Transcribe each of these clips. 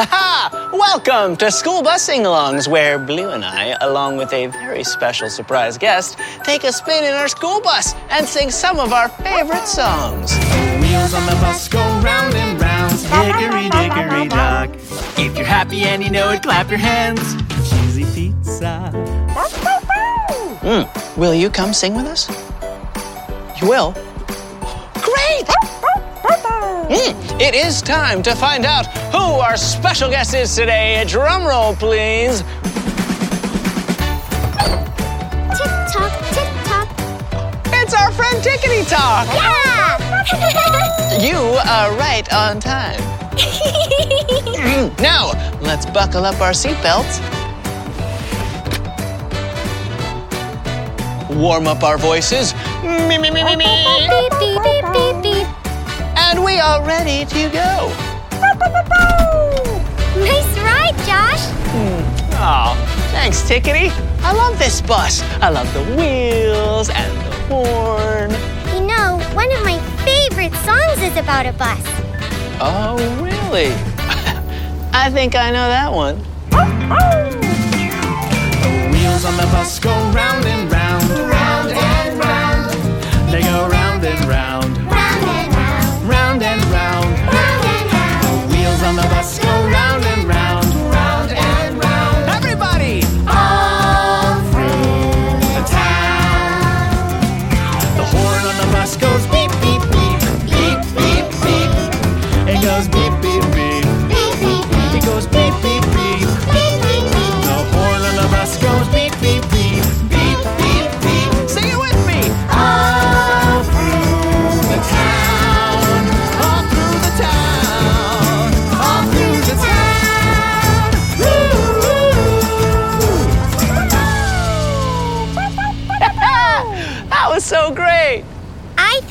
Ha! Welcome to School Bus Sing-Alongs, where Blue and I, along with a very special surprise guest, take a spin in our school bus and sing some of our favorite songs. Wheels on the bus go round and round, hickory dickory dock. If you're happy and you know it, clap your hands. Cheesy pizza. Hmm. Will you come sing with us? You will? Mm, it is time to find out who our special guest is today. Drum roll, please. Tick tock, tick tock. It's our friend Tickety Tock. Yeah! You are right on time. Now, let's buckle up our seatbelts. Warm up our voices. Me, me, me, me, me. We are ready to go. Nice ride, Josh. Oh, thanks, Tickety. I love this bus. I love the wheels and the horn. You know, one of my favorite songs is about a bus. Oh, really? I think I know that one. the Wheels on the bus go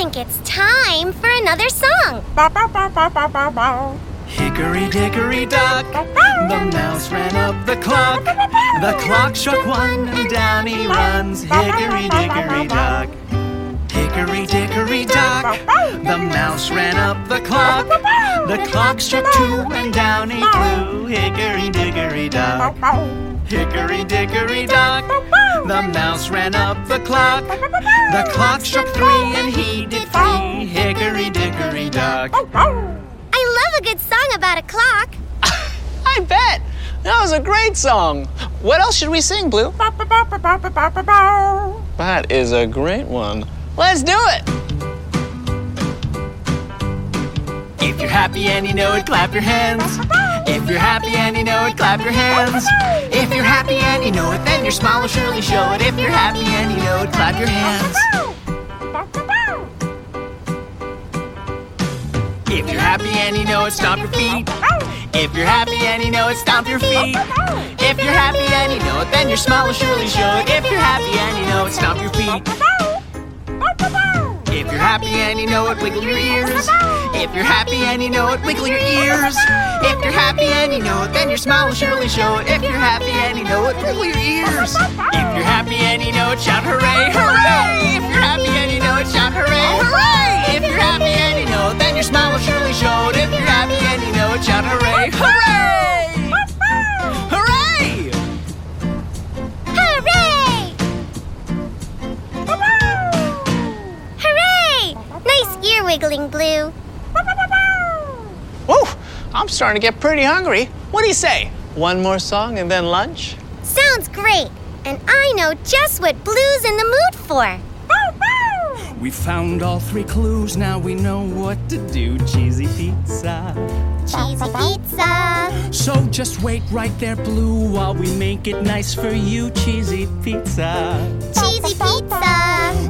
think it's time for another song. Hickory dickory dock, the mouse ran up the clock. The clock struck one and down he runs. Hickory dickory dock. Hickory dickory dock, the mouse ran up the clock. The clock struck two and down he flew. Hickory dickory dock. Hickory dickory dock, the mouse ran up the clock. The clock struck three and he did free. Hickory dickory dock. I love a good song about a clock. I bet! That was a great song. What else should we sing, Blue? That is a great one. Let's do it! If you're happy and you know it, clap your hands. If you're happy and you know it, clap your hands. If you're happy and you know it, then your smile will surely show it. If you're happy and you know it, clap your hands. If you're happy and you know it, stomp your feet. If you're happy and you know it, stomp your feet. If you're happy and you know it, then your smile will surely show it. If you're happy and you know it, stomp your feet. Happy and you know it, wiggle your ears. If you're happy and you know it, wiggle your ears. If you're happy and you know it, then your smile will surely show it. If you're happy and you know it, wiggle your ears. If you're happy and you know it, shout hooray, hooray! If you're happy and you know it, shout hooray, hooray! If you're happy and you know it, then your smile will surely show it. If you're happy and you know it, shout hooray! Hooray! Nice ear wiggling, Blue. Whoa, I'm starting to get pretty hungry. What do you say? One more song and then lunch? Sounds great. And I know just what Blue's in the mood for. We found all three clues, now we know what to do. Cheesy pizza. Cheesy pizza. So just wait right there, Blue, while we make it nice for you. Cheesy pizza. Cheesy pizza.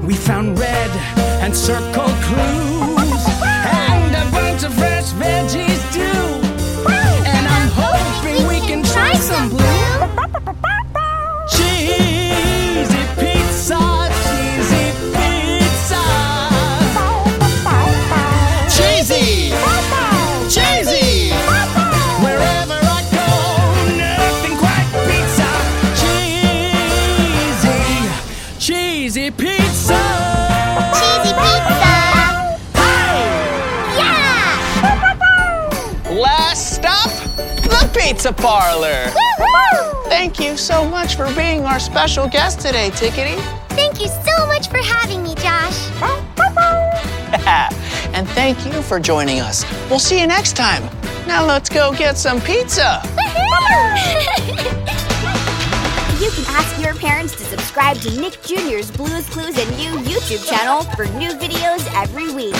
We found red and circle clues, Last stop, the pizza Parlor. Woo-hoo! Thank you so much for being our special guest today, Tickety. Thank you so much for having me, Josh. and thank you for joining us. We'll see you next time. Now let's go get some pizza. You can ask your parents to subscribe to Nick Jr.'s Blues Clues and You YouTube channel for new videos every week.